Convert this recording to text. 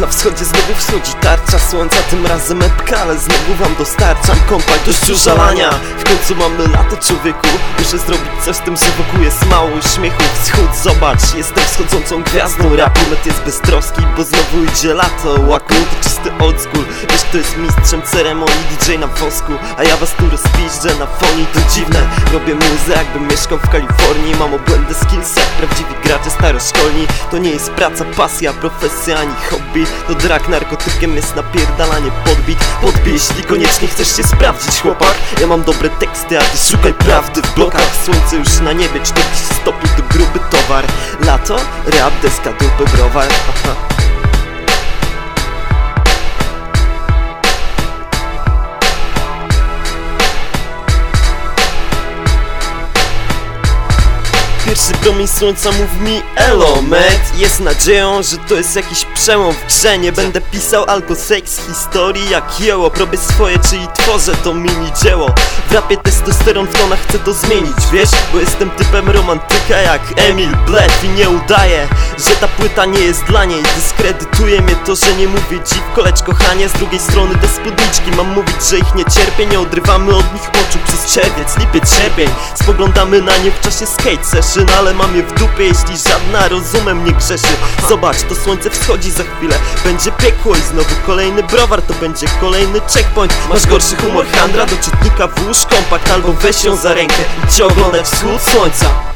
Na wschodzie znowu wschodzi tarcza słońca Tym razem epka, ale znowu wam dostarczam kompakt dość użalania W końcu mamy lato człowieku Muszę zrobić coś z tym, że wokół jest mało uśmiechu Wschód, zobacz, jestem wschodzącą gwiazdą. Rapu Met jest beztroski, bo znowu idzie lato. Łaku to czysty old Wiesz kto jest mistrzem ceremonii, DJ na wosku A ja was tu rozpiżdżę na fonii, to dziwne. Robię muzę jakbym mieszkał w Kalifornii. Mam obłędne skills jak prawdziwi gracze staroszkolni. To nie jest praca, pasja, profesja ani hobby To drag narkotykiem jest napierdalanie podbit Podbij, jeśli koniecznie chcesz się sprawdzić chłopak. Ja mam dobre teksty, a ty szukaj prawdy w blokach. Słońce już na niebie, 40 stopni to gruby towar. Lato, rap, deska, dupy, browar. Aha. Pierwszy promień słońca mów mi elo met Jest nadzieją, że to jest jakiś przełom w grze. Nie będę pisał albo seks historii jak jeło Robię swoje, czyli tworzę to mini dzieło. W rapie testosteron w tonach chcę to zmienić, wiesz? Bo jestem typem romantyka jak Emil Bled I nie udaję, że ta płyta nie jest dla niej. Dyskredytuje mnie to, że nie mówię dziwko, lecz kochanie Z drugiej strony te spódniczki Mam mówić, że ich nie cierpię. Nie odrywamy od nich oczu przez czerwiec, lipiec, sierpień. Spoglądamy na nie w czasie skate session Ale mam je w dupie, jeśli żadna rozumem nie grzeszy. Zobacz, to słońce wschodzi za chwilę. Będzie piekło i znowu kolejny browar To będzie kolejny checkpoint. Masz gorszy humor handra do czytnika włóż kompakt Albo weź ją za rękę i oglądać wschód słońca